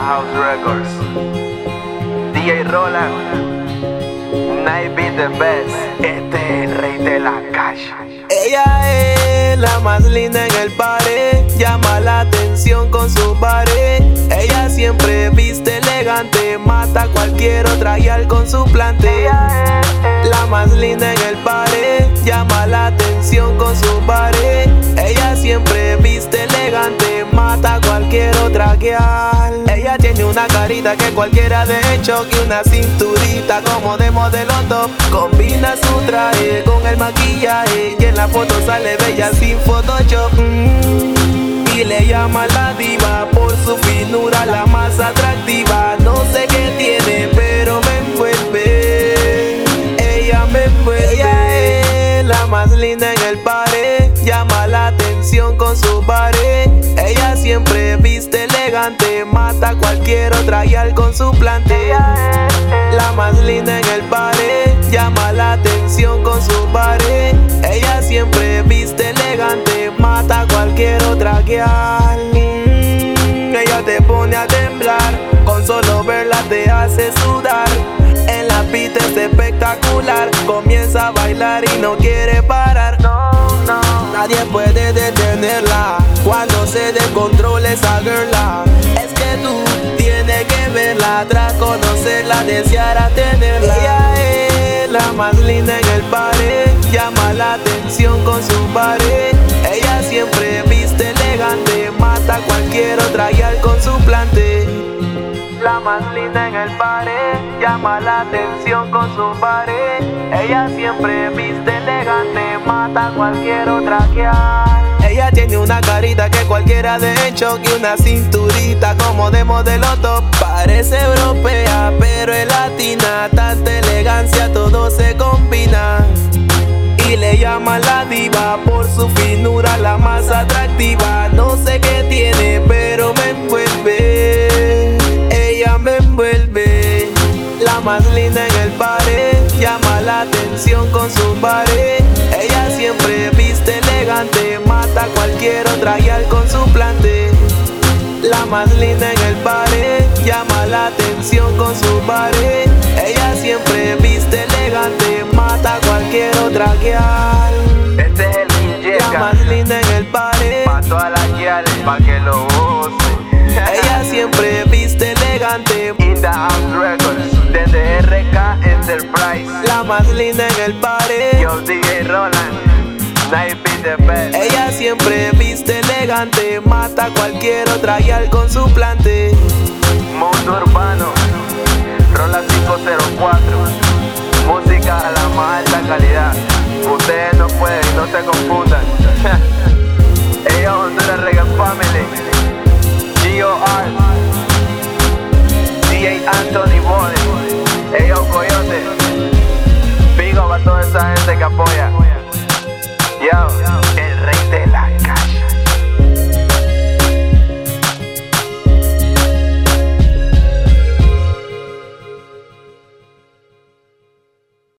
House Records. DJ Roland, Night Be the Best. Este es el rey de la calle. Ella es la más linda en el pared, llama la atención con su pared. Ella siempre viste elegante, mata a cualquier otra y al con su plante. La más linda en el pared, llama la atención con su pared. Ella que cualquiera de hecho que una cinturita como de modelo top. Combina su traje con el maquillaje y en la foto sale bella sin Photoshop. Mm, y le llama la diva por su finura, la más atractiva. No sé qué tiene, pero me envuelve. Ella me envuelve. Ella es la más linda en el pared. Llama la atención con su pared. Ella siempre viste elegante, mata a cualquier otra y con su plante. La más linda en el pared, llama la atención con su pared. Ella siempre viste elegante, mata a cualquier otra que al. Mm, ella te pone a temblar, con solo verla te hace sudar. En la pista es espectacular, comienza a bailar y no quiere parar. No, nadie puede detenerla cuando se descontrola esa girla. Es que tú tienes que verla, tras conocerla, desear tenerla. Ella es la más linda en el pared, llama la atención con su pared. Ella siempre viste elegante, mata a cualquier otra y al con su plante. La más linda en el pared, llama la atención con su pared. Ella siempre viste elegante, mata a cualquier otra que hay. Ella tiene una carita que cualquiera de hecho que una cinturita como de modelo top. Parece europea, pero es latina, tanta elegancia, todo se combina. Y le llaman la diva por su finura, la más atractiva. No sé qué tiene, pero me envuelve. Más linda en el pared, llama la atención con su pared. Ella siempre viste elegante, mata a cualquier otra y al con su plante. La más linda en el pared, llama la atención con su pared. Ella siempre viste elegante, mata a cualquier otra que al. Este es el King La más linda en el pared. Pa' todas las guiales, pa' que lo use. Ella siempre viste elegante. In the más linda en el pared. Yo DJ Roland, the Best. Ella siempre viste elegante. Mata a cualquier otra y al con su plante. Mundo urbano, Rola 504. Música a la más alta calidad. Ustedes no pueden, no se confundan. Yo. Yo.